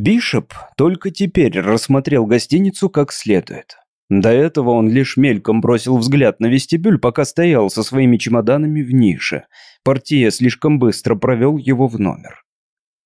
Бишоп только теперь рассмотрел гостиницу как следует. До этого он лишь мельком бросил взгляд на вестибюль, пока стоял со своими чемоданами в нише. Портье слишком быстро провел его в номер.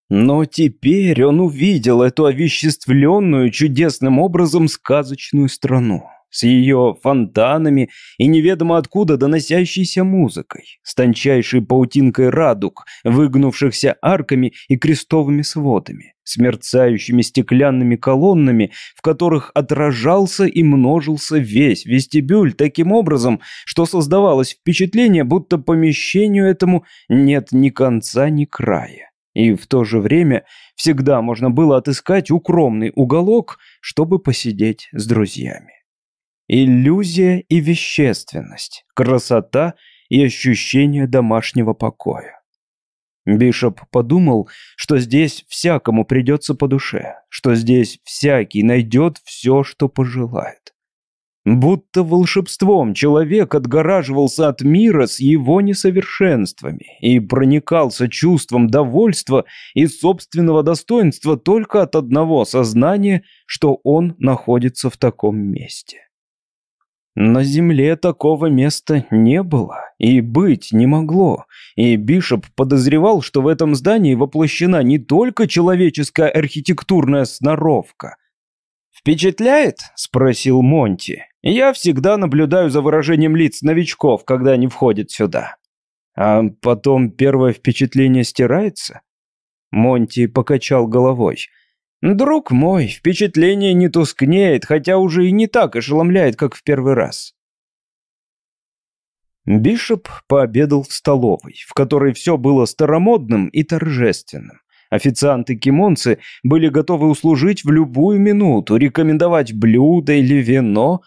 Но теперь он увидел эту овеществленную чудесным образом сказочную страну с ее фонтанами и неведомо откуда доносящейся музыкой, с тончайшей паутинкой радуг, выгнувшихся арками и крестовыми сводами, с мерцающими стеклянными колоннами, в которых отражался и множился весь вестибюль таким образом, что создавалось впечатление, будто помещению этому нет ни конца, ни края. И в то же время всегда можно было отыскать укромный уголок, чтобы посидеть с друзьями. Иллюзия и вещественность, красота и ощущение домашнего покоя. Бишоп подумал, что здесь всякому придется по душе, что здесь всякий найдет все, что пожелает. Будто волшебством человек отгораживался от мира с его несовершенствами и проникался чувством довольства и собственного достоинства только от одного сознания, что он находится в таком месте. На земле такого места не было и быть не могло, и Бишоп подозревал, что в этом здании воплощена не только человеческая архитектурная сноровка. «Впечатляет?» – спросил Монти. «Я всегда наблюдаю за выражением лиц новичков, когда они входят сюда». «А потом первое впечатление стирается?» Монти покачал головой. Друг мой, впечатление не тускнеет, хотя уже и не так ошеломляет, как в первый раз. Бишоп пообедал в столовой, в которой все было старомодным и торжественным. Официанты-кимонцы были готовы услужить в любую минуту, рекомендовать блюдо или вино.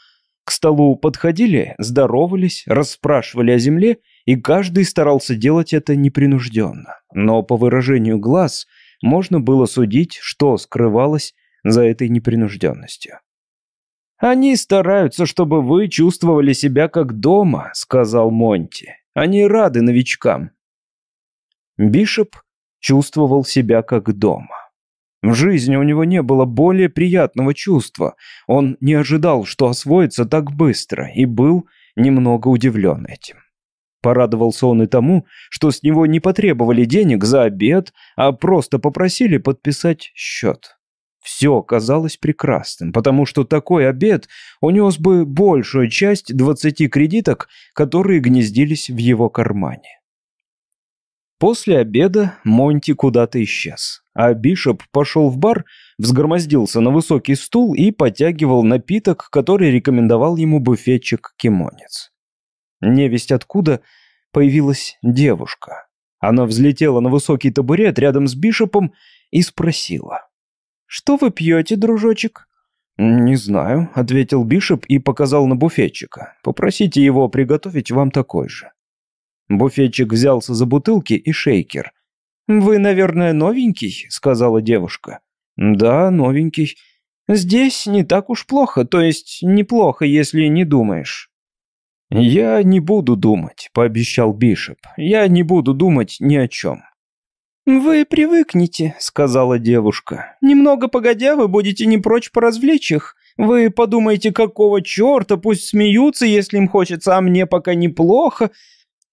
К столу подходили, здоровались, расспрашивали о земле, и каждый старался делать это непринужденно. Но по выражению глаз – можно было судить, что скрывалось за этой непринужденностью. «Они стараются, чтобы вы чувствовали себя как дома», — сказал Монти. «Они рады новичкам». Бишоп чувствовал себя как дома. В жизни у него не было более приятного чувства. Он не ожидал, что освоится так быстро, и был немного удивлен этим. Порадовался он и тому, что с него не потребовали денег за обед, а просто попросили подписать счет. Все казалось прекрасным, потому что такой обед унес бы большую часть двадцати кредиток, которые гнездились в его кармане. После обеда Монти куда-то исчез, а Бишоп пошел в бар, взгромоздился на высокий стул и потягивал напиток, который рекомендовал ему буфетчик-кимонец. Невесть откуда появилась девушка. Она взлетела на высокий табурет рядом с Бишопом и спросила. «Что вы пьете, дружочек?» «Не знаю», — ответил Бишоп и показал на буфетчика. «Попросите его приготовить вам такой же». Буфетчик взялся за бутылки и шейкер. «Вы, наверное, новенький?» — сказала девушка. «Да, новенький. Здесь не так уж плохо, то есть неплохо, если не думаешь». «Я не буду думать», — пообещал Бишоп. «Я не буду думать ни о чем». «Вы привыкнете», — сказала девушка. «Немного погодя, вы будете не прочь поразвлечь их. Вы подумаете, какого черта, пусть смеются, если им хочется, а мне пока неплохо.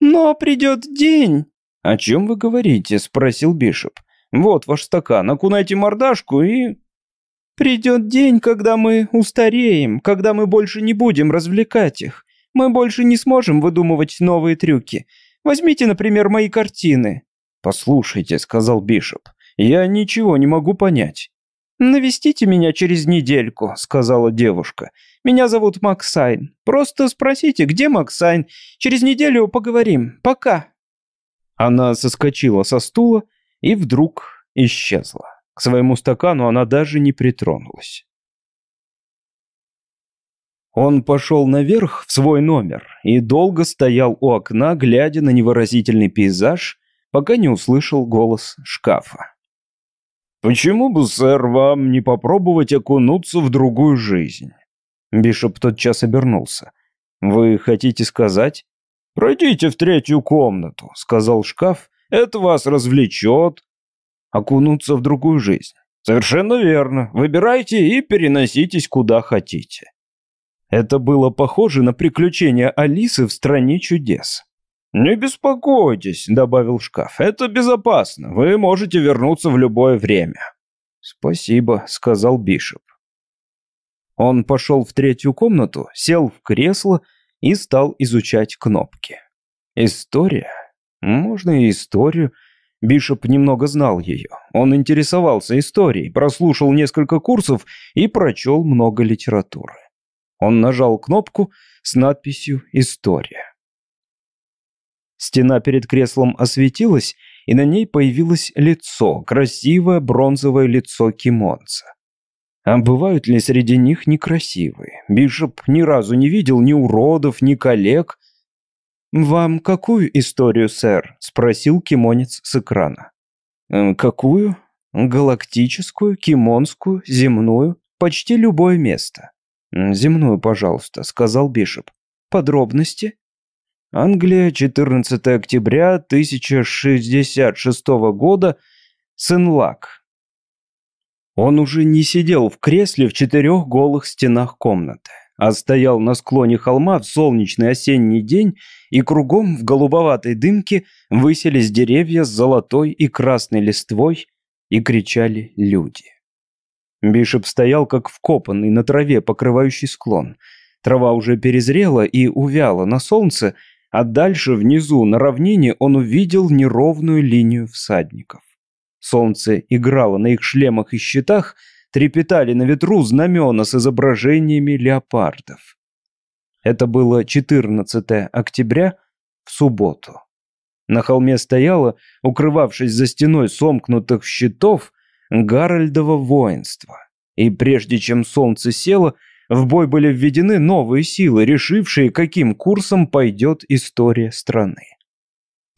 Но придет день». «О чем вы говорите?» — спросил Бишоп. «Вот ваш стакан, окунайте мордашку и...» «Придет день, когда мы устареем, когда мы больше не будем развлекать их. Мы больше не сможем выдумывать новые трюки. Возьмите, например, мои картины». «Послушайте», — сказал Бишоп, — «я ничего не могу понять». «Навестите меня через недельку», — сказала девушка. «Меня зовут Максайн. Просто спросите, где Максайн. Через неделю поговорим. Пока». Она соскочила со стула и вдруг исчезла. К своему стакану она даже не притронулась. Он пошел наверх в свой номер и долго стоял у окна, глядя на невыразительный пейзаж, пока не услышал голос шкафа. «Почему бы, сэр, вам не попробовать окунуться в другую жизнь?» Бишоп тотчас обернулся. «Вы хотите сказать?» «Пройдите в третью комнату», — сказал шкаф. «Это вас развлечет». «Окунуться в другую жизнь. Совершенно верно. Выбирайте и переноситесь куда хотите. Это было похоже на приключения Алисы в стране чудес. «Не беспокойтесь», — добавил шкаф, — «это безопасно. Вы можете вернуться в любое время». «Спасибо», — сказал Бишоп. Он пошел в третью комнату, сел в кресло и стал изучать кнопки. История? Можно и историю. Бишоп немного знал ее. Он интересовался историей, прослушал несколько курсов и прочел много литературы. Он нажал кнопку с надписью «История». Стена перед креслом осветилась, и на ней появилось лицо, красивое бронзовое лицо кимонца. А бывают ли среди них некрасивые? Бишоп ни разу не видел ни уродов, ни коллег, «Вам какую историю, сэр?» – спросил кимонец с экрана. «Э, «Какую? Галактическую, кимонскую, земную? Почти любое место». «Земную, пожалуйста», – сказал Бишоп. «Подробности?» Англия, 14 октября 1066 года, Сенлак. Он уже не сидел в кресле в четырех голых стенах комнаты а стоял на склоне холма в солнечный осенний день, и кругом в голубоватой дымке выселись деревья с золотой и красной листвой, и кричали люди. Бишоп стоял как вкопанный на траве, покрывающий склон. Трава уже перезрела и увяла на солнце, а дальше, внизу, на равнине, он увидел неровную линию всадников. Солнце играло на их шлемах и щитах, трепетали на ветру знамена с изображениями леопардов. Это было 14 октября в субботу. На холме стояло, укрывавшись за стеной сомкнутых щитов, Гарольдово воинство. И прежде чем солнце село, в бой были введены новые силы, решившие, каким курсом пойдет история страны.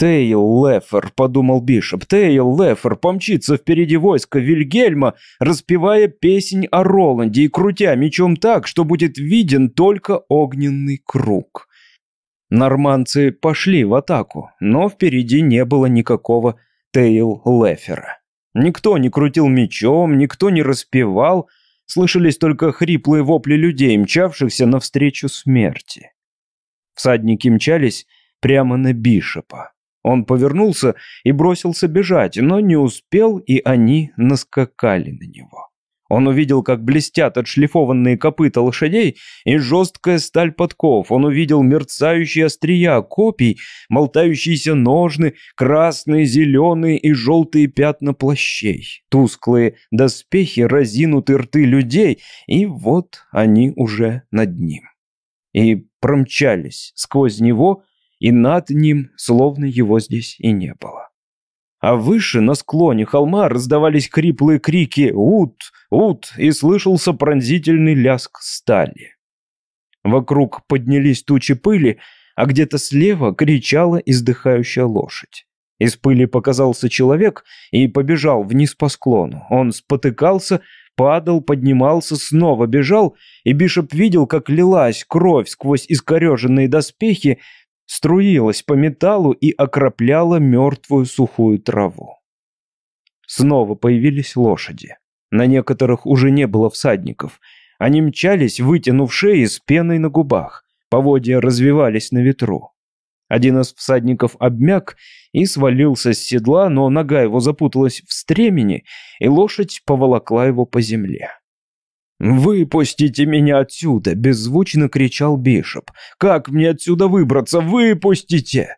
Тейл Лефер, подумал Бишоп, Тейл Лефер помчится впереди войска Вильгельма, распевая песнь о Роланде и крутя мечом так, что будет виден только огненный круг. Норманцы пошли в атаку, но впереди не было никакого Тейл Лефера. Никто не крутил мечом, никто не распевал, слышались только хриплые вопли людей, мчавшихся навстречу смерти. Всадники мчались прямо на Бишопа. Он повернулся и бросился бежать, но не успел, и они наскакали на него. Он увидел, как блестят отшлифованные копыта лошадей и жесткая сталь подков. Он увидел мерцающие острия копий, болтающиеся ножны, красные, зеленые и желтые пятна плащей, тусклые доспехи, разинутые рты людей, и вот они уже над ним. И промчались сквозь него, и над ним, словно его здесь и не было. А выше, на склоне холма, раздавались хриплые крики «Ут! Ут!» и слышался пронзительный ляск стали. Вокруг поднялись тучи пыли, а где-то слева кричала издыхающая лошадь. Из пыли показался человек и побежал вниз по склону. Он спотыкался, падал, поднимался, снова бежал, и Бишоп видел, как лилась кровь сквозь искореженные доспехи, струилась по металлу и окропляла мертвую сухую траву. Снова появились лошади. На некоторых уже не было всадников. Они мчались, вытянув шеи с пеной на губах. Поводья развивались на ветру. Один из всадников обмяк и свалился с седла, но нога его запуталась в стремени, и лошадь поволокла его по земле. «Выпустите меня отсюда!» – беззвучно кричал Бишоп. «Как мне отсюда выбраться? Выпустите!»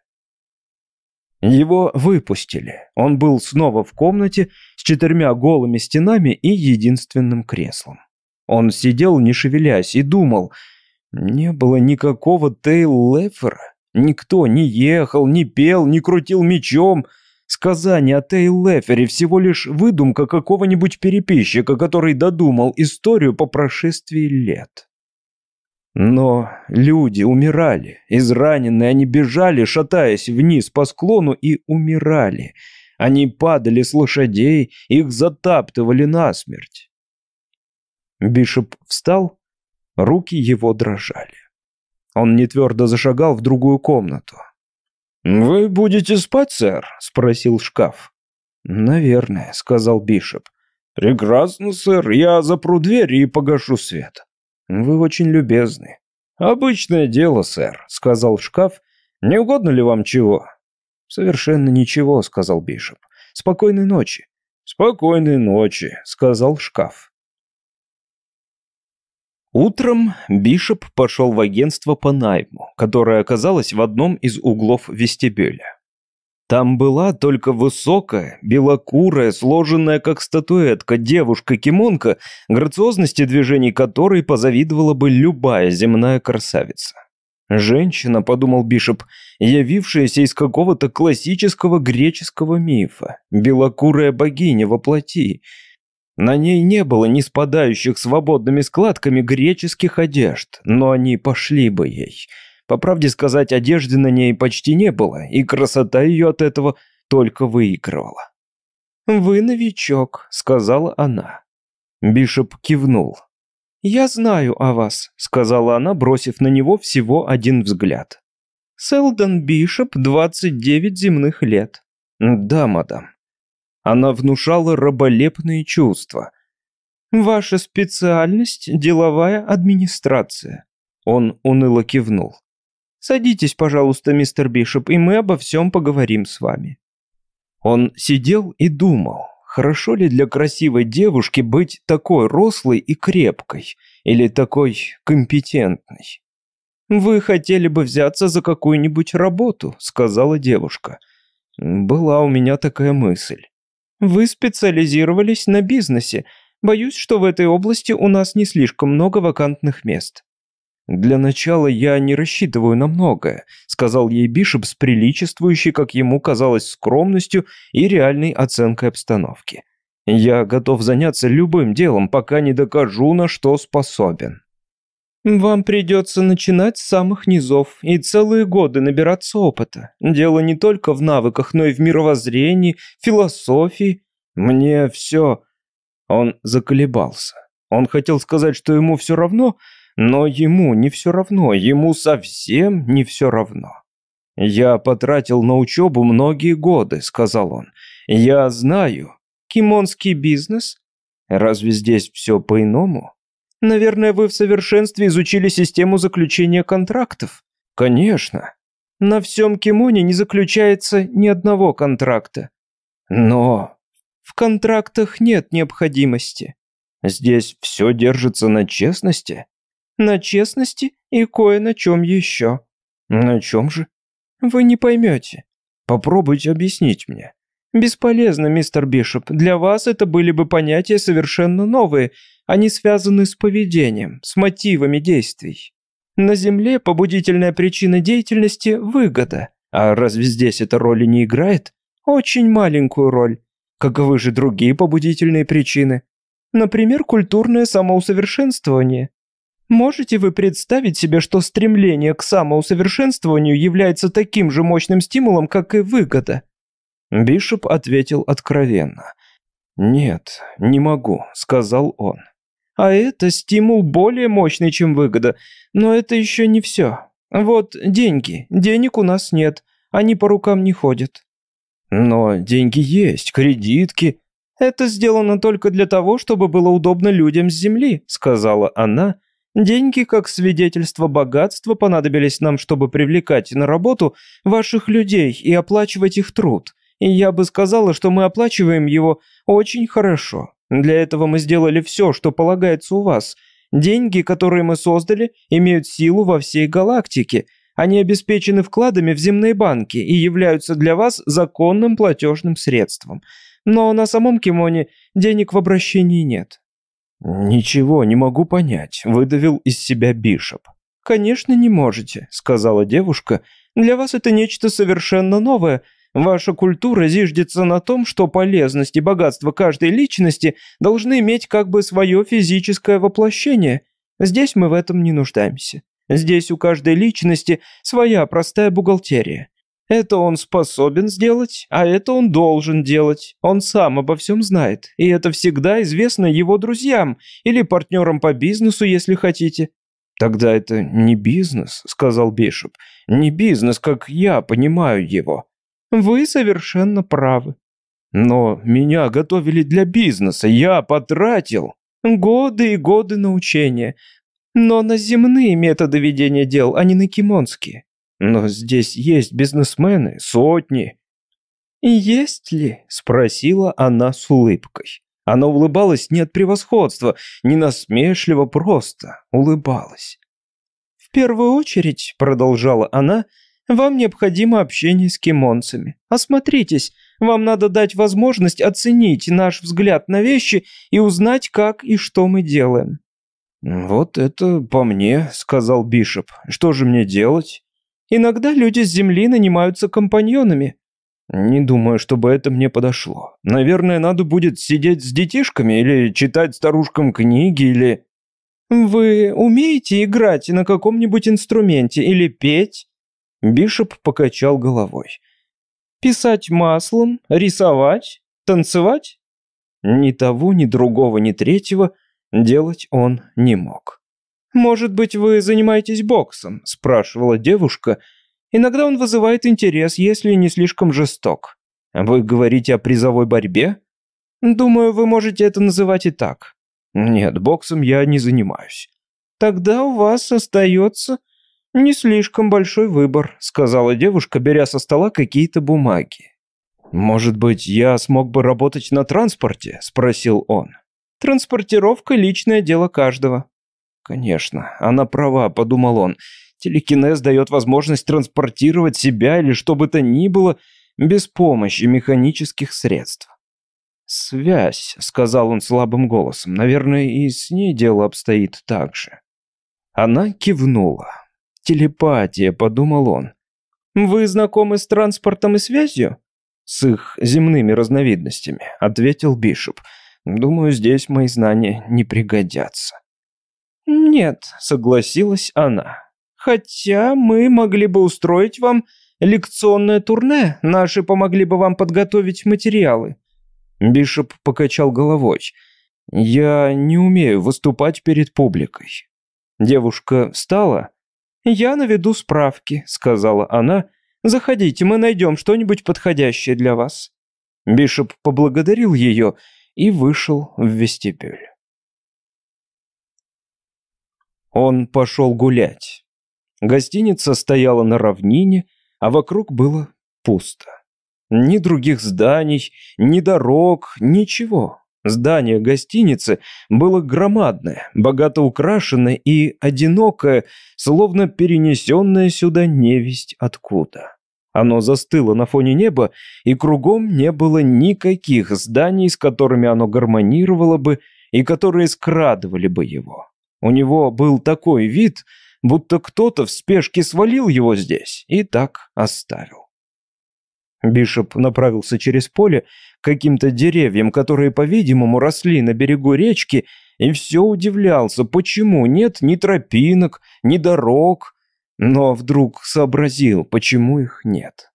Его выпустили. Он был снова в комнате с четырьмя голыми стенами и единственным креслом. Он сидел, не шевелясь, и думал. Не было никакого Тейл Лефера. Никто не ехал, не пел, не крутил мечом – Сказание о Тейл Лефере всего лишь выдумка какого-нибудь переписчика, который додумал историю по прошествии лет. Но люди умирали. Израненные они бежали, шатаясь вниз по склону, и умирали. Они падали с лошадей, их затаптывали насмерть. Бишоп встал, руки его дрожали. Он нетвердо зашагал в другую комнату. «Вы будете спать, сэр?» – спросил шкаф. «Наверное», – сказал Бишоп. «Прекрасно, сэр, я запру дверь и погашу свет». «Вы очень любезны». «Обычное дело, сэр», — сказал шкаф. «Не угодно ли вам чего?» «Совершенно ничего», — сказал Бишоп. «Спокойной ночи». «Спокойной ночи», — сказал шкаф. Утром Бишоп пошел в агентство по найму, которое оказалось в одном из углов вестибюля. Там была только высокая, белокурая, сложенная как статуэтка девушка-кимонка, грациозности движений которой позавидовала бы любая земная красавица. Женщина, подумал Бишоп, явившаяся из какого-то классического греческого мифа, белокурая богиня во плоти. На ней не было ни спадающих свободными складками греческих одежд, но они пошли бы ей – по правде сказать, одежды на ней почти не было, и красота ее от этого только выигрывала. «Вы новичок», — сказала она. Бишоп кивнул. «Я знаю о вас», — сказала она, бросив на него всего один взгляд. «Селдон Бишоп, 29 земных лет». «Да, мадам». Она внушала раболепные чувства. «Ваша специальность — деловая администрация». Он уныло кивнул. Садитесь, пожалуйста, мистер Бишоп, и мы обо всем поговорим с вами». Он сидел и думал, хорошо ли для красивой девушки быть такой рослой и крепкой, или такой компетентной. «Вы хотели бы взяться за какую-нибудь работу», — сказала девушка. «Была у меня такая мысль». «Вы специализировались на бизнесе. Боюсь, что в этой области у нас не слишком много вакантных мест». «Для начала я не рассчитываю на многое», — сказал ей Бишоп с приличествующей, как ему казалось, скромностью и реальной оценкой обстановки. «Я готов заняться любым делом, пока не докажу, на что способен». «Вам придется начинать с самых низов и целые годы набираться опыта. Дело не только в навыках, но и в мировоззрении, философии. Мне все...» Он заколебался. Он хотел сказать, что ему все равно, но ему не все равно, ему совсем не все равно. «Я потратил на учебу многие годы», — сказал он. «Я знаю. Кимонский бизнес? Разве здесь все по-иному? Наверное, вы в совершенстве изучили систему заключения контрактов. Конечно. На всем кимоне не заключается ни одного контракта. Но в контрактах нет необходимости. Здесь все держится на честности на честности и кое на чем еще». «На чем же?» «Вы не поймете. Попробуйте объяснить мне». «Бесполезно, мистер Бишоп. Для вас это были бы понятия совершенно новые. Они связаны с поведением, с мотивами действий. На Земле побудительная причина деятельности – выгода. А разве здесь эта роль не играет? Очень маленькую роль. Каковы же другие побудительные причины? Например, культурное самоусовершенствование. Можете вы представить себе, что стремление к самоусовершенствованию является таким же мощным стимулом, как и выгода? Бишоп ответил откровенно. «Нет, не могу», — сказал он. «А это стимул более мощный, чем выгода. Но это еще не все. Вот деньги. Денег у нас нет. Они по рукам не ходят». «Но деньги есть, кредитки». «Это сделано только для того, чтобы было удобно людям с земли», — сказала она, Деньги, как свидетельство богатства, понадобились нам, чтобы привлекать на работу ваших людей и оплачивать их труд. И я бы сказала, что мы оплачиваем его очень хорошо. Для этого мы сделали все, что полагается у вас. Деньги, которые мы создали, имеют силу во всей галактике. Они обеспечены вкладами в земные банки и являются для вас законным платежным средством. Но на самом Кимоне денег в обращении нет. «Ничего не могу понять», — выдавил из себя Бишоп. «Конечно, не можете», — сказала девушка. «Для вас это нечто совершенно новое. Ваша культура зиждется на том, что полезность и богатство каждой личности должны иметь как бы свое физическое воплощение. Здесь мы в этом не нуждаемся. Здесь у каждой личности своя простая бухгалтерия. Это он способен сделать, а это он должен делать. Он сам обо всем знает, и это всегда известно его друзьям или партнерам по бизнесу, если хотите». «Тогда это не бизнес», — сказал Бишоп. «Не бизнес, как я понимаю его». «Вы совершенно правы». Но меня готовили для бизнеса, я потратил. Годы и годы научения. Но на земные методы ведения дел, а не на кимонские. Но здесь есть бизнесмены, сотни. «Есть ли?» – спросила она с улыбкой. Она улыбалась не от превосходства, не насмешливо, просто улыбалась. «В первую очередь», – продолжала она, – «вам необходимо общение с кимонцами. Осмотритесь, вам надо дать возможность оценить наш взгляд на вещи и узнать, как и что мы делаем». «Вот это по мне», — сказал Бишоп. «Что же мне делать?» «Иногда люди с земли нанимаются компаньонами». «Не думаю, чтобы это мне подошло. Наверное, надо будет сидеть с детишками или читать старушкам книги или...» «Вы умеете играть на каком-нибудь инструменте или петь?» Бишоп покачал головой. Писать маслом, рисовать, танцевать? Ни того, ни другого, ни третьего делать он не мог. «Может быть, вы занимаетесь боксом?» – спрашивала девушка. «Иногда он вызывает интерес, если не слишком жесток». «Вы говорите о призовой борьбе?» «Думаю, вы можете это называть и так». «Нет, боксом я не занимаюсь». «Тогда у вас остается «Не слишком большой выбор», — сказала девушка, беря со стола какие-то бумаги. «Может быть, я смог бы работать на транспорте?» — спросил он. «Транспортировка — личное дело каждого». «Конечно, она права», — подумал он. «Телекинез дает возможность транспортировать себя или что бы то ни было без помощи механических средств». «Связь», — сказал он слабым голосом. «Наверное, и с ней дело обстоит так же». Она кивнула. «Телепатия», — подумал он. «Вы знакомы с транспортом и связью?» «С их земными разновидностями», — ответил Бишоп. «Думаю, здесь мои знания не пригодятся». «Нет», — согласилась она. «Хотя мы могли бы устроить вам лекционное турне. Наши помогли бы вам подготовить материалы». Бишоп покачал головой. «Я не умею выступать перед публикой». Девушка встала «Я наведу справки», — сказала она. «Заходите, мы найдем что-нибудь подходящее для вас». Бишоп поблагодарил ее и вышел в вестибюль. Он пошел гулять. Гостиница стояла на равнине, а вокруг было пусто. Ни других зданий, ни дорог, ничего. Здание гостиницы было громадное, богато украшенное и одинокое, словно перенесенное сюда невесть откуда. Оно застыло на фоне неба, и кругом не было никаких зданий, с которыми оно гармонировало бы и которые скрадывали бы его. У него был такой вид, будто кто-то в спешке свалил его здесь и так оставил. Бишоп направился через поле к каким-то деревьям, которые, по-видимому, росли на берегу речки, и все удивлялся, почему нет ни тропинок, ни дорог, но вдруг сообразил, почему их нет.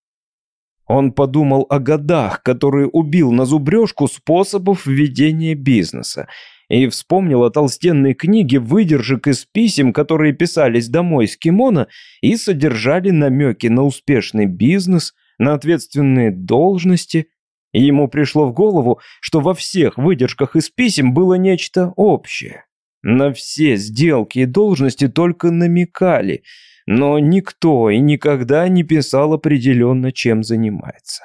Он подумал о годах, которые убил на зубрежку способов ведения бизнеса, и вспомнил о толстенной книге выдержек из писем, которые писались домой с кимоно и содержали намеки на успешный бизнес – на ответственные должности, и ему пришло в голову, что во всех выдержках из писем было нечто общее. На все сделки и должности только намекали, но никто и никогда не писал определенно, чем занимается.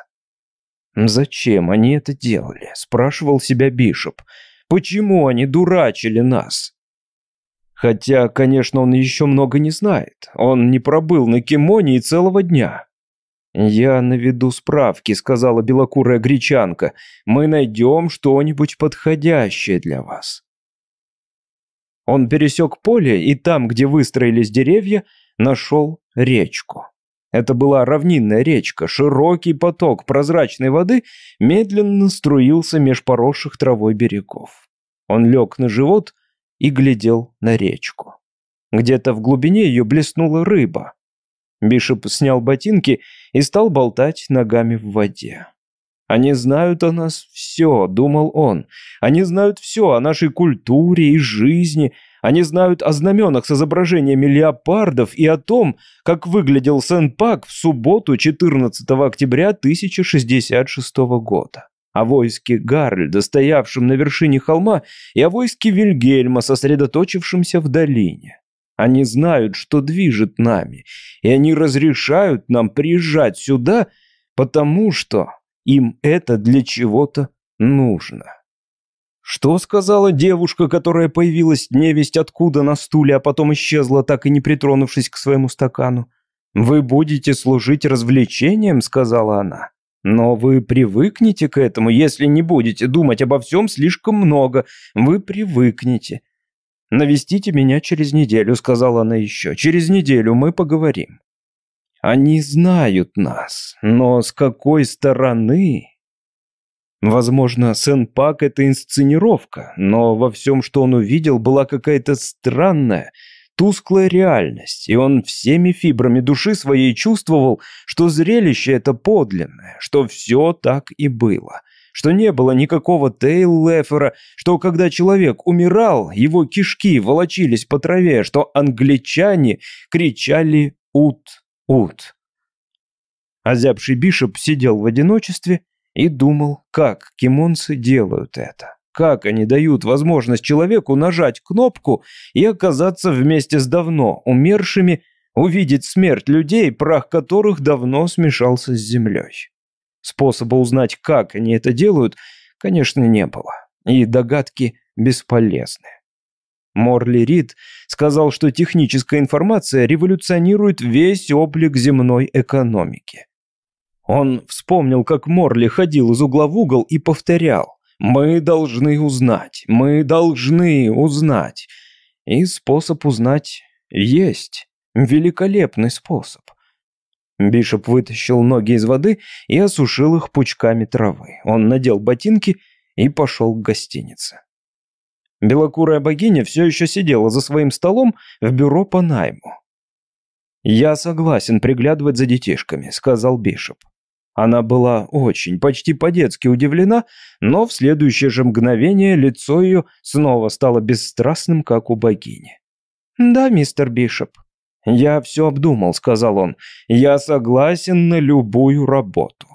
«Зачем они это делали?» – спрашивал себя Бишоп. «Почему они дурачили нас?» Хотя, конечно, он еще много не знает. Он не пробыл на Кимоне целого дня. «Я наведу справки», — сказала белокурая гречанка. «Мы найдем что-нибудь подходящее для вас». Он пересек поле и там, где выстроились деревья, нашел речку. Это была равнинная речка, широкий поток прозрачной воды медленно струился меж поросших травой берегов. Он лег на живот и глядел на речку. Где-то в глубине ее блеснула рыба. Бишоп снял ботинки и стал болтать ногами в воде. «Они знают о нас все», — думал он. «Они знают все о нашей культуре и жизни. Они знают о знаменах с изображениями леопардов и о том, как выглядел Сен-Пак в субботу 14 октября 1066 года. о войске Гарольда, стоявшем на вершине холма, и о войске Вильгельма, сосредоточившемся в долине. Они знают, что движет нами, и они разрешают нам приезжать сюда, потому что им это для чего-то нужно. Что сказала девушка, которая появилась невесть откуда на стуле, а потом исчезла, так и не притронувшись к своему стакану? «Вы будете служить развлечением», — сказала она. «Но вы привыкнете к этому, если не будете думать обо всем слишком много. Вы привыкнете. «Навестите меня через неделю», — сказала она еще. «Через неделю мы поговорим». Они знают нас, но с какой стороны? Возможно, Сен-Пак — это инсценировка, но во всем, что он увидел, была какая-то странная, тусклая реальность, и он всеми фибрами души своей чувствовал, что зрелище это подлинное, что все так и было — что не было никакого Тейл-Лефера, что когда человек умирал, его кишки волочились по траве, что англичане кричали «Ут-ут». Озябший Бишоп сидел в одиночестве и думал, как кимонцы делают это. Как они дают возможность человеку нажать кнопку и оказаться вместе с давно умершими, увидеть смерть людей, прах которых давно смешался с землей. Способа узнать, как они это делают, конечно, не было. И догадки бесполезны. Морли Рид сказал, что техническая информация революционирует весь облик земной экономики. Он вспомнил, как Морли ходил из угла в угол и повторял «Мы должны узнать, мы должны узнать». И способ узнать есть. Великолепный способ. Бишоп вытащил ноги из воды и осушил их пучками травы. Он надел ботинки и пошел к гостинице. Белокурая богиня все еще сидела за своим столом в бюро по найму. «Я согласен приглядывать за детишками», — сказал Бишоп. Она была очень, почти по-детски удивлена, но в следующее же мгновение лицо ее снова стало бесстрастным, как у богини. «Да, мистер Бишоп», «Я все обдумал», — сказал он. «Я согласен на любую работу».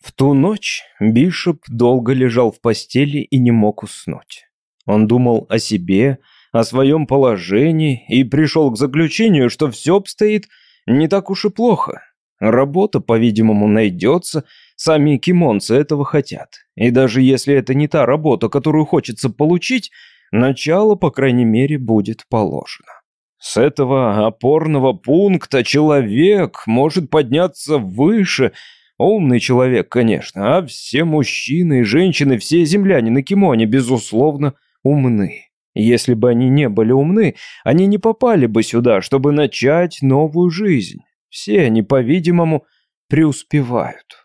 В ту ночь Бишоп долго лежал в постели и не мог уснуть. Он думал о себе, о своем положении и пришел к заключению, что все обстоит не так уж и плохо. Работа, по-видимому, найдется, сами кимонцы этого хотят. И даже если это не та работа, которую хочется получить, начало, по крайней мере, будет положено. С этого опорного пункта человек может подняться выше, умный человек, конечно, а все мужчины и женщины, все земляне на Кимоне, безусловно, умны. Если бы они не были умны, они не попали бы сюда, чтобы начать новую жизнь. Все они, по-видимому, преуспевают.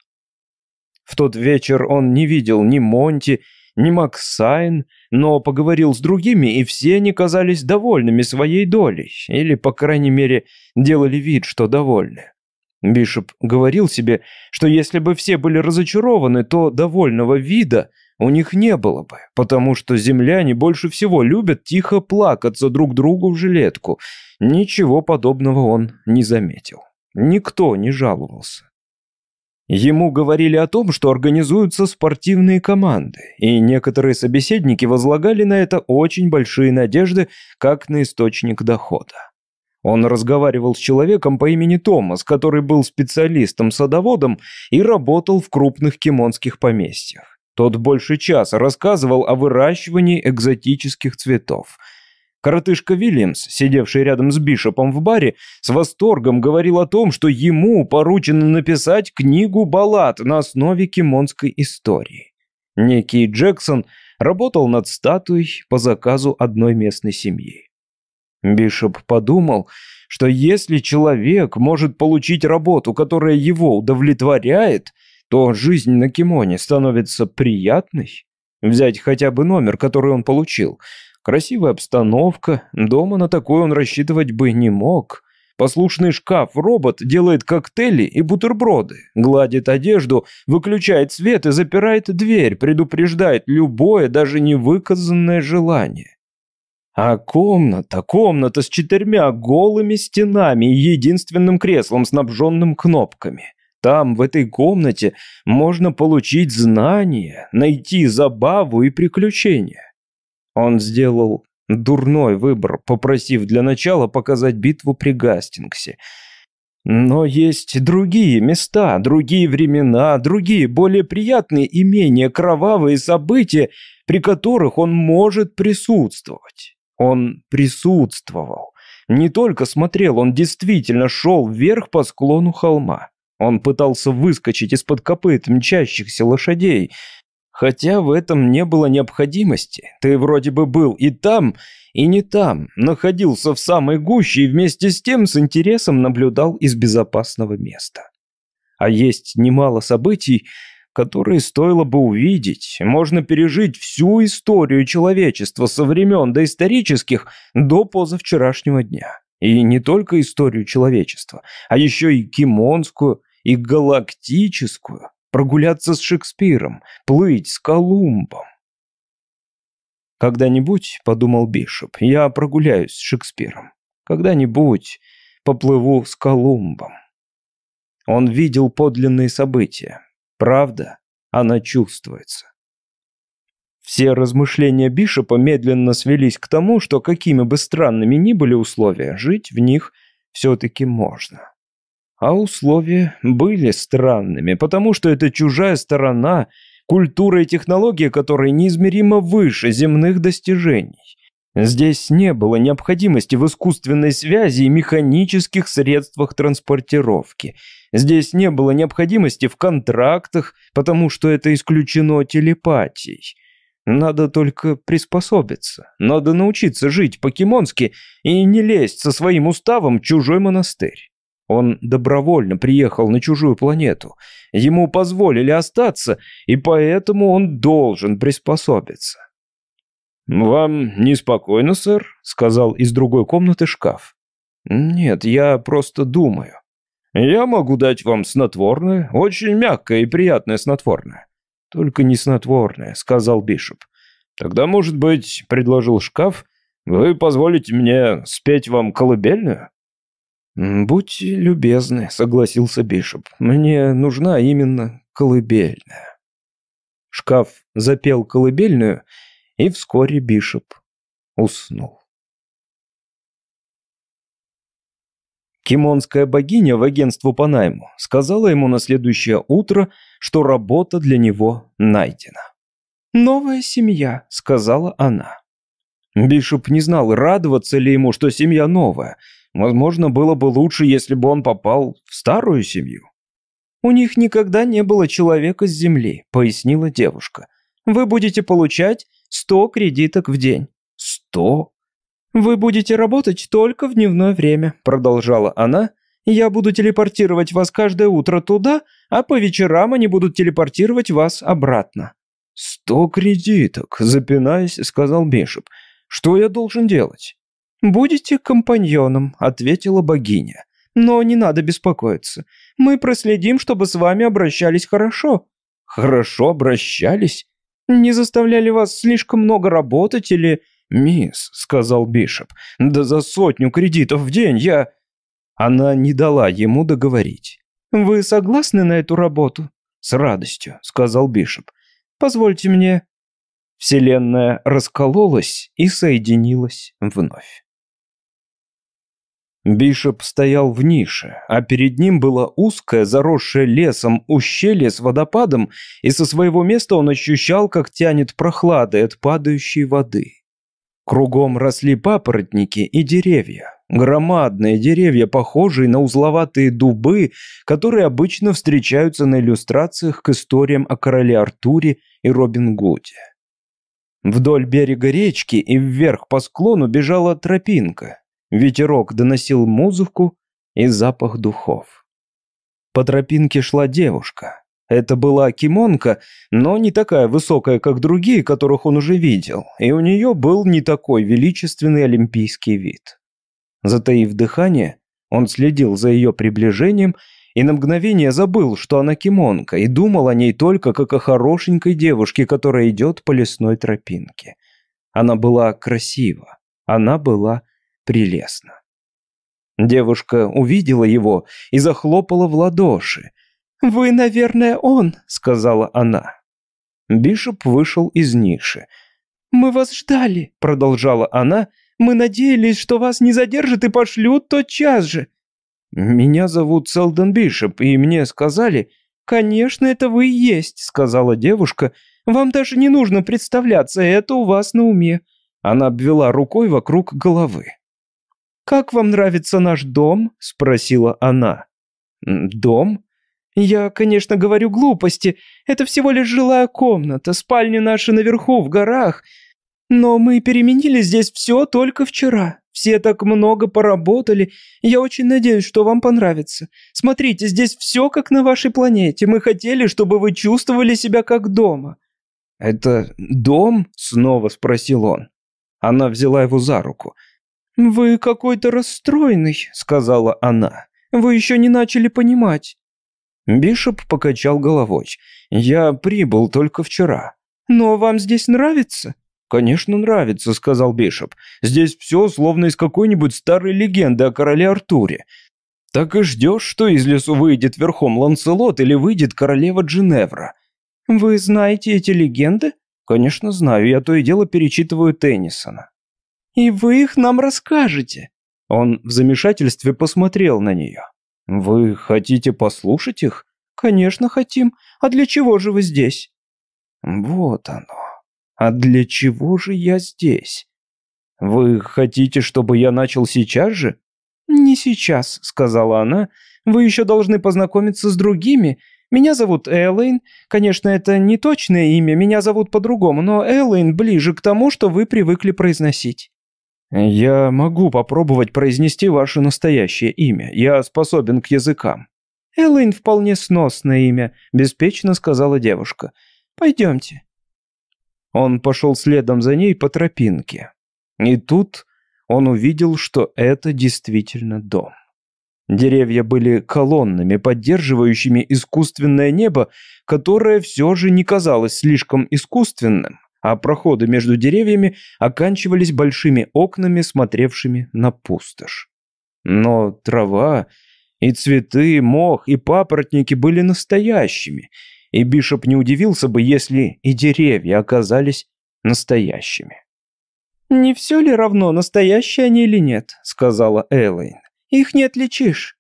В тот вечер он не видел ни Монти, ни Максайн, но поговорил с другими, и все они казались довольными своей долей, или, по крайней мере, делали вид, что довольны. Бишоп говорил себе, что если бы все были разочарованы, то довольного вида у них не было бы, потому что земляне больше всего любят тихо плакаться друг другу в жилетку. Ничего подобного он не заметил. Никто не жаловался. Ему говорили о том, что организуются спортивные команды, и некоторые собеседники возлагали на это очень большие надежды, как на источник дохода. Он разговаривал с человеком по имени Томас, который был специалистом-садоводом и работал в крупных кимонских поместьях. Тот больше часа рассказывал о выращивании экзотических цветов – Коротышка Вильямс, сидевший рядом с Бишопом в баре, с восторгом говорил о том, что ему поручено написать книгу баллад на основе кимонской истории. Некий Джексон работал над статуей по заказу одной местной семьи. Бишоп подумал, что если человек может получить работу, которая его удовлетворяет, то жизнь на кимоне становится приятной. Взять хотя бы номер, который он получил – Красивая обстановка, дома на такой он рассчитывать бы не мог. Послушный шкаф-робот делает коктейли и бутерброды, гладит одежду, выключает свет и запирает дверь, предупреждает любое, даже невыказанное желание. А комната, комната с четырьмя голыми стенами и единственным креслом, снабженным кнопками. Там, в этой комнате, можно получить знания, найти забаву и приключения. Он сделал дурной выбор, попросив для начала показать битву при Гастингсе. Но есть другие места, другие времена, другие более приятные и менее кровавые события, при которых он может присутствовать. Он присутствовал. Не только смотрел, он действительно шел вверх по склону холма. Он пытался выскочить из-под копыт мчащихся лошадей. Хотя в этом не было необходимости. Ты вроде бы был и там, и не там. Находился в самой гуще и вместе с тем с интересом наблюдал из безопасного места. А есть немало событий, которые стоило бы увидеть. Можно пережить всю историю человечества со времен доисторических до позавчерашнего дня. И не только историю человечества, а еще и кимонскую, и галактическую, прогуляться с Шекспиром, плыть с Колумбом. «Когда-нибудь, — подумал Бишоп, — я прогуляюсь с Шекспиром. Когда-нибудь поплыву с Колумбом». Он видел подлинные события. Правда, она чувствуется. Все размышления Бишопа медленно свелись к тому, что какими бы странными ни были условия, жить в них все-таки можно. А условия были странными, потому что это чужая сторона, культура и технология которой неизмеримо выше земных достижений. Здесь не было необходимости в искусственной связи и механических средствах транспортировки. Здесь не было необходимости в контрактах, потому что это исключено телепатией. Надо только приспособиться. Надо научиться жить по-кимонски и не лезть со своим уставом в чужой монастырь. Он добровольно приехал на чужую планету. Ему позволили остаться, и поэтому он должен приспособиться. «Вам неспокойно, сэр?» — сказал из другой комнаты шкаф. «Нет, я просто думаю. Я могу дать вам снотворное, очень мягкое и приятное снотворное». «Только не снотворное», — сказал Бишоп. «Тогда, может быть, — предложил шкаф, — вы позволите мне спеть вам колыбельную?» «Будьте любезны», — согласился Бишоп. «Мне нужна именно колыбельная». Шкаф запел колыбельную, и вскоре Бишоп уснул. Кимонская богиня в агентству по найму сказала ему на следующее утро, что работа для него найдена. «Новая семья», — сказала она. Бишоп не знал, радоваться ли ему, что семья новая — Возможно, было бы лучше, если бы он попал в старую семью. «У них никогда не было человека с земли», — пояснила девушка. «Вы будете получать сто кредиток в день». «Сто?» «Вы будете работать только в дневное время», — продолжала она. «Я буду телепортировать вас каждое утро туда, а по вечерам они будут телепортировать вас обратно». «Сто кредиток», — запинаясь, сказал Бишоп. «Что я должен делать?» «Будете компаньоном», — ответила богиня. «Но не надо беспокоиться. Мы проследим, чтобы с вами обращались хорошо». «Хорошо обращались? Не заставляли вас слишком много работать или...» «Мисс», — сказал Бишоп, — «да за сотню кредитов в день я...» Она не дала ему договорить. «Вы согласны на эту работу?» «С радостью», — сказал Бишоп. «Позвольте мне...» Вселенная раскололась и соединилась вновь. Бишоп стоял в нише, а перед ним было узкое, заросшее лесом ущелье с водопадом, и со своего места он ощущал, как тянет прохладой от падающей воды. Кругом росли папоротники и деревья. Громадные деревья, похожие на узловатые дубы, которые обычно встречаются на иллюстрациях к историям о короле Артуре и Робин Гуде. Вдоль берега речки и вверх по склону бежала тропинка, Ветерок доносил музыку и запах духов. По тропинке шла девушка. Это была кимонка, но не такая высокая, как другие, которых он уже видел, и у нее был не такой величественный олимпийский вид. Затаив дыхание, он следил за ее приближением и на мгновение забыл, что она кимонка, и думал о ней только как о хорошенькой девушке, которая идет по лесной тропинке. Она была красива, она была прелестно. Девушка увидела его и захлопала в ладоши. «Вы, наверное, он», — сказала она. Бишоп вышел из ниши. «Мы вас ждали», — продолжала она. «Мы надеялись, что вас не задержат и пошлют тотчас же». «Меня зовут Селдон Бишоп, и мне сказали...» «Конечно, это вы и есть», — сказала девушка. «Вам даже не нужно представляться, это у вас на уме». Она обвела рукой вокруг головы. «Как вам нравится наш дом?» — спросила она. «Дом?» «Я, конечно, говорю глупости. Это всего лишь жилая комната, спальня наша наверху, в горах. Но мы переменили здесь все только вчера. Все так много поработали. Я очень надеюсь, что вам понравится. Смотрите, здесь все как на вашей планете. Мы хотели, чтобы вы чувствовали себя как дома». «Это дом?» — снова спросил он. Она взяла его за руку. «Вы какой-то расстроенный», — сказала она. «Вы еще не начали понимать». Бишоп покачал головой. «Я прибыл только вчера». «Но вам здесь нравится?» «Конечно нравится», — сказал Бишоп. «Здесь все словно из какой-нибудь старой легенды о короле Артуре. Так и ждешь, что из лесу выйдет верхом Ланселот или выйдет королева Джиневра». «Вы знаете эти легенды?» «Конечно знаю, я то и дело перечитываю Теннисона». «И вы их нам расскажете?» Он в замешательстве посмотрел на нее. «Вы хотите послушать их?» «Конечно хотим. А для чего же вы здесь?» «Вот оно. А для чего же я здесь? Вы хотите, чтобы я начал сейчас же?» «Не сейчас», — сказала она. «Вы еще должны познакомиться с другими. Меня зовут Эллен. Конечно, это не точное имя, меня зовут по-другому, но Эллен ближе к тому, что вы привыкли произносить». «Я могу попробовать произнести ваше настоящее имя. Я способен к языкам». «Элэйн вполне сносное имя», – беспечно сказала девушка. «Пойдемте». Он пошел следом за ней по тропинке. И тут он увидел, что это действительно дом. Деревья были колоннами, поддерживающими искусственное небо, которое все же не казалось слишком искусственным а проходы между деревьями оканчивались большими окнами, смотревшими на пустошь. Но трава и цветы, мох и папоротники были настоящими, и Бишоп не удивился бы, если и деревья оказались настоящими. «Не все ли равно, настоящие они или нет?» — сказала Элэйн. «Их не отличишь».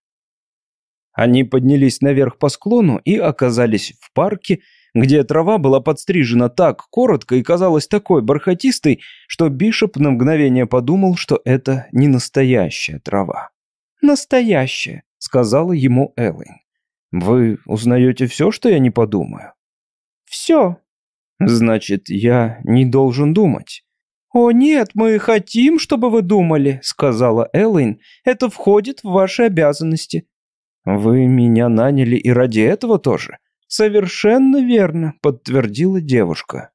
Они поднялись наверх по склону и оказались в парке, где трава была подстрижена так коротко и казалась такой бархатистой, что Бишоп на мгновение подумал, что это не настоящая трава. «Настоящая», — сказала ему Эллен. «Вы узнаете все, что я не подумаю?» «Все». «Значит, я не должен думать». «О нет, мы хотим, чтобы вы думали», — сказала Эллен. «Это входит в ваши обязанности». «Вы меня наняли и ради этого тоже?» «Совершенно верно», — подтвердила девушка.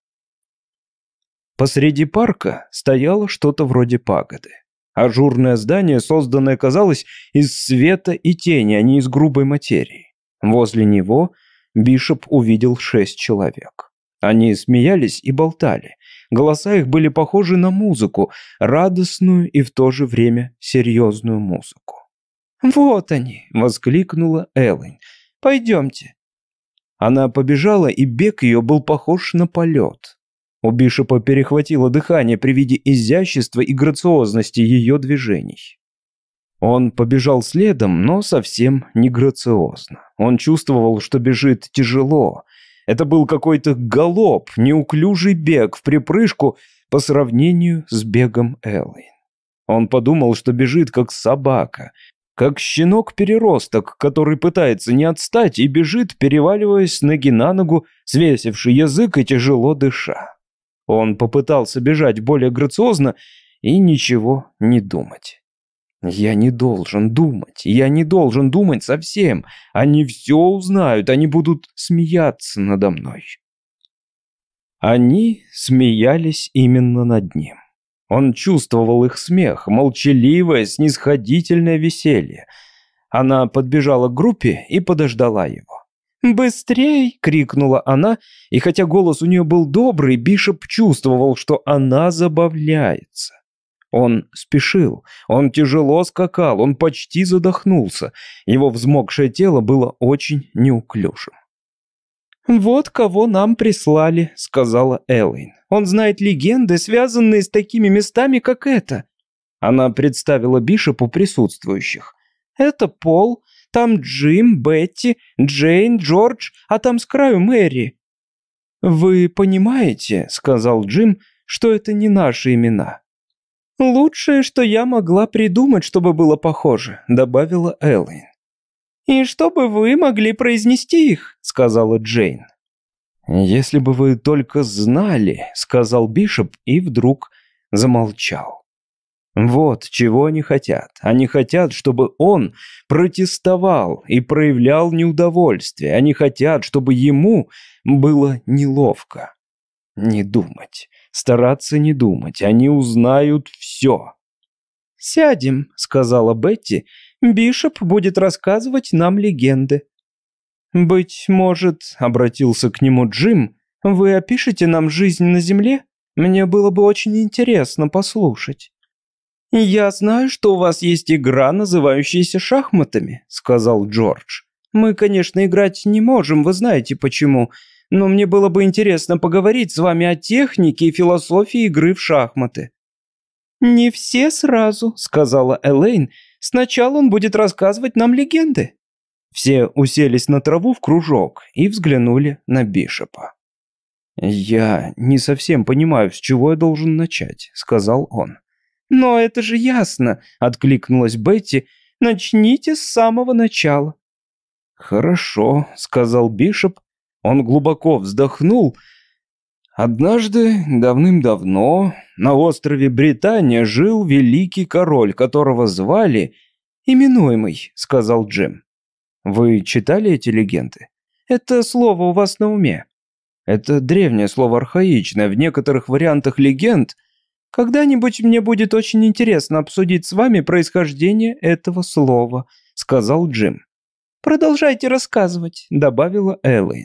Посреди парка стояло что-то вроде пагоды. Ажурное здание, созданное, казалось, из света и тени, а не из грубой материи. Возле него Бишоп увидел шесть человек. Они смеялись и болтали. Голоса их были похожи на музыку, радостную и в то же время серьезную музыку. «Вот они!» — воскликнула Эллен. «Пойдемте». Она побежала, и бег ее был похож на полет. У Бишопа перехватило дыхание при виде изящества и грациозности ее движений. Он побежал следом, но совсем не грациозно. Он чувствовал, что бежит тяжело. Это был какой-то галоп, неуклюжий бег в припрыжку по сравнению с бегом Эллен. Он подумал, что бежит как собака, как щенок-переросток, который пытается не отстать и бежит, переваливаясь ноги на ногу, свесивший язык и тяжело дыша. Он попытался бежать более грациозно и ничего не думать. «Я не должен думать, я не должен думать совсем. Они все узнают, они будут смеяться надо мной». Они смеялись именно над ним. Он чувствовал их смех, молчаливое, снисходительное веселье. Она подбежала к группе и подождала его. «Быстрей!» — крикнула она, и хотя голос у нее был добрый, Бишоп чувствовал, что она забавляется. Он спешил, он тяжело скакал, он почти задохнулся. Его взмокшее тело было очень неуклюжим. «Вот кого нам прислали», — сказала Эллин. «Он знает легенды, связанные с такими местами, как это». Она представила Бишопу присутствующих. «Это Пол, там Джим, Бетти, Джейн, Джордж, а там с краю Мэри». «Вы понимаете», — сказал Джим, — «что это не наши имена». «Лучшее, что я могла придумать, чтобы было похоже», — добавила Эллин. «И чтобы вы могли произнести их», — сказала Джейн. «Если бы вы только знали», — сказал Бишоп и вдруг замолчал. Вот чего они хотят. Они хотят, чтобы он протестовал и проявлял неудовольствие. Они хотят, чтобы ему было неловко. Не думать, стараться не думать, они узнают все. «Сядем», — сказала Бетти, — «Бишоп будет рассказывать нам легенды». «Быть может», — обратился к нему Джим, — «вы опишете нам жизнь на Земле? Мне было бы очень интересно послушать». «Я знаю, что у вас есть игра, называющаяся шахматами», — сказал Джордж. «Мы, конечно, играть не можем, вы знаете почему, но мне было бы интересно поговорить с вами о технике и философии игры в шахматы». «Не все сразу», — сказала Элейн. «Сначала он будет рассказывать нам легенды». Все уселись на траву в кружок и взглянули на Бишопа. «Я не совсем понимаю, с чего я должен начать», — сказал он. «Но это же ясно», — откликнулась Бетти. «Начните с самого начала». «Хорошо», — сказал Бишоп. Он глубоко вздохнул. Однажды, давным-давно, на острове Британия жил великий король, которого звали «Именуемый», — сказал Джим. Вы читали эти легенды? Это слово у вас на уме. Это древнее слово архаичное. В некоторых вариантах легенд «Когда-нибудь мне будет очень интересно обсудить с вами происхождение этого слова», — сказал Джим. «Продолжайте рассказывать», — добавила Эллен.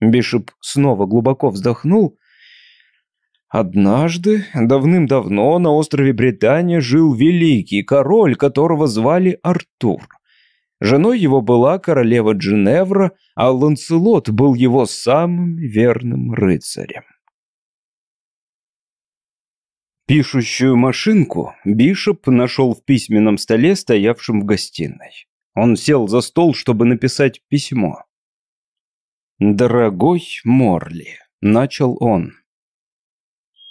Бишоп снова глубоко вздохнул. Однажды, давным-давно, на острове Британия жил великий король, которого звали Артур. Женой его была королева Джиневра, а Ланселот был его самым верным рыцарем. Пишущую машинку Бишоп нашел в письменном столе, стоявшем в гостиной. Он сел за стол, чтобы написать письмо. «Дорогой Морли», — начал он.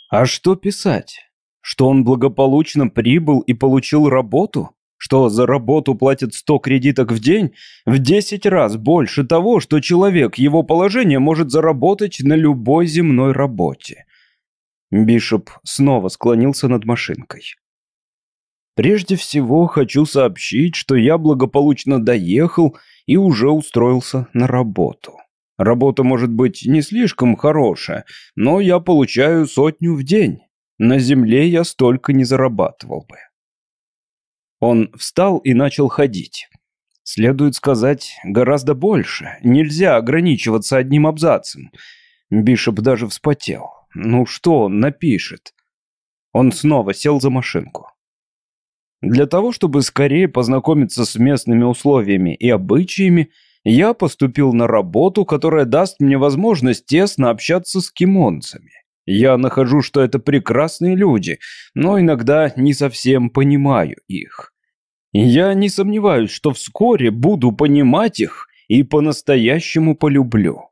«А что писать? Что он благополучно прибыл и получил работу? Что за работу платят 100 кредиток в день? В 10 раз больше того, что человек его положения может заработать на любой земной работе. Бишоп снова склонился над машинкой. «Прежде всего хочу сообщить, что я благополучно доехал и уже устроился на работу. Работа может быть не слишком хорошая, но я получаю сотню в день. На земле я столько не зарабатывал бы». Он встал и начал ходить. Следует сказать, гораздо больше. Нельзя ограничиваться одним абзацем. Бишоп даже вспотел. Ну что он напишет? Он снова сел за машинку. Для того, чтобы скорее познакомиться с местными условиями и обычаями, я поступил на работу, которая даст мне возможность тесно общаться с кимонцами. Я нахожу, что это прекрасные люди, но иногда не совсем понимаю их. я не сомневаюсь, что вскоре буду понимать их и по-настоящему полюблю.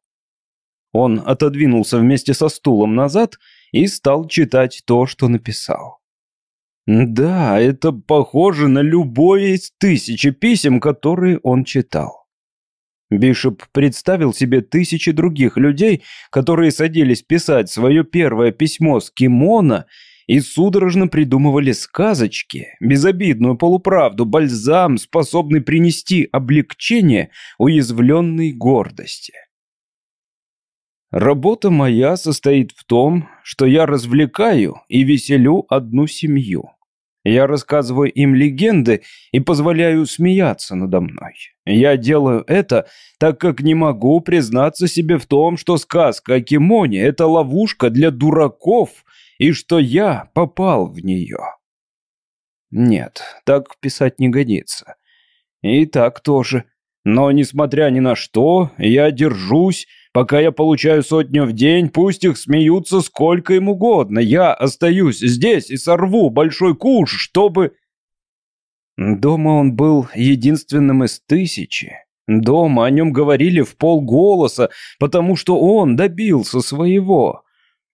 Он отодвинулся вместе со стулом назад и стал читать то, что написал. Да, это похоже на любое из тысячи писем, которые он читал. Бишоп представил себе тысячи других людей, которые садились писать свое первое письмо с кимона и судорожно придумывали сказочки, безобидную полуправду, бальзам, способный принести облегчение уязвленной гордости. Работа моя состоит в том, что я развлекаю и веселю одну семью. Я рассказываю им легенды и позволяю смеяться надо мной. Я делаю это, так как не могу признаться себе в том, что сказка о Кимоне – это ловушка для дураков и что я попал в нее. Нет, так писать не годится. И так тоже. Но, несмотря ни на что, я держусь, пока я получаю сотню в день, пусть их смеются сколько им угодно. Я остаюсь здесь и сорву большой куш, чтобы... Дома он был единственным из тысячи. Дома о нем говорили в полголоса, потому что он добился своего.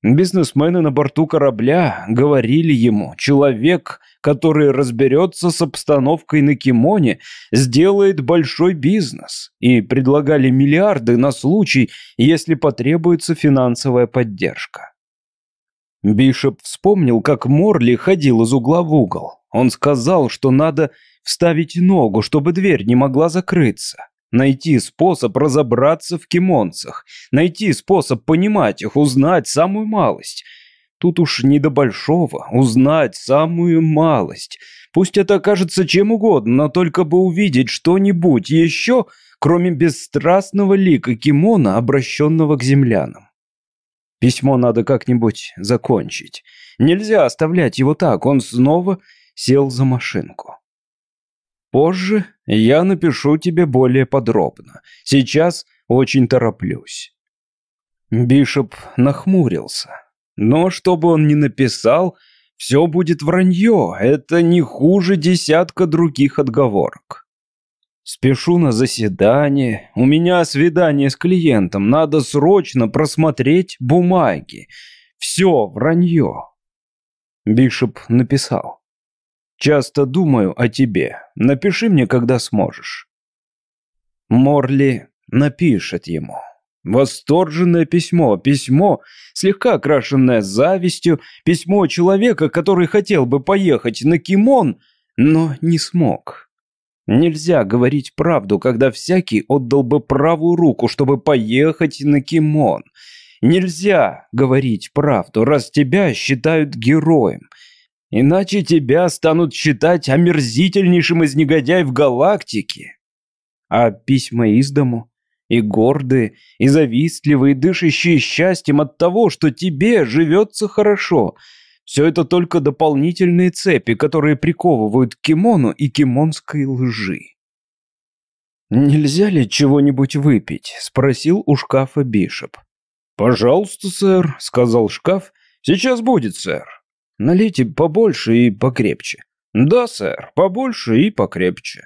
Бизнесмены на борту корабля говорили ему, человек, который разберется с обстановкой на кимоне, сделает большой бизнес, и предлагали миллиарды на случай, если потребуется финансовая поддержка. Бишоп вспомнил, как Морли ходил из угла в угол. Он сказал, что надо вставить ногу, чтобы дверь не могла закрыться. Найти способ разобраться в кимонцах. Найти способ понимать их, узнать самую малость. Тут уж не до большого. Узнать самую малость. Пусть это окажется чем угодно, но только бы увидеть что-нибудь еще, кроме бесстрастного лика кимона, обращенного к землянам. Письмо надо как-нибудь закончить. Нельзя оставлять его так. Он снова сел за машинку. Позже я напишу тебе более подробно. Сейчас очень тороплюсь». Бишоп нахмурился. Но что бы он ни написал, все будет вранье. Это не хуже десятка других отговорок. Спешу на заседание. У меня свидание с клиентом. Надо срочно просмотреть бумаги. Все вранье. Бишоп написал. Часто думаю о тебе. Напиши мне, когда сможешь». Морли напишет ему. Восторженное письмо, письмо, слегка окрашенное завистью, письмо человека, который хотел бы поехать на Кимон, но не смог. Нельзя говорить правду, когда всякий отдал бы правую руку, чтобы поехать на Кимон. Нельзя говорить правду, раз тебя считают героем. Иначе тебя станут считать омерзительнейшим из негодяев галактики. А письма из дому, и гордые, и завистливые, дышащие счастьем от того, что тебе живется хорошо. Все это только дополнительные цепи, которые приковывают к кимону и кимонской лжи. «Нельзя ли чего-нибудь выпить?» — спросил у шкафа Бишоп. «Пожалуйста, сэр», — сказал шкаф. «Сейчас будет, сэр». Налейте побольше и покрепче. Да, сэр, побольше и покрепче.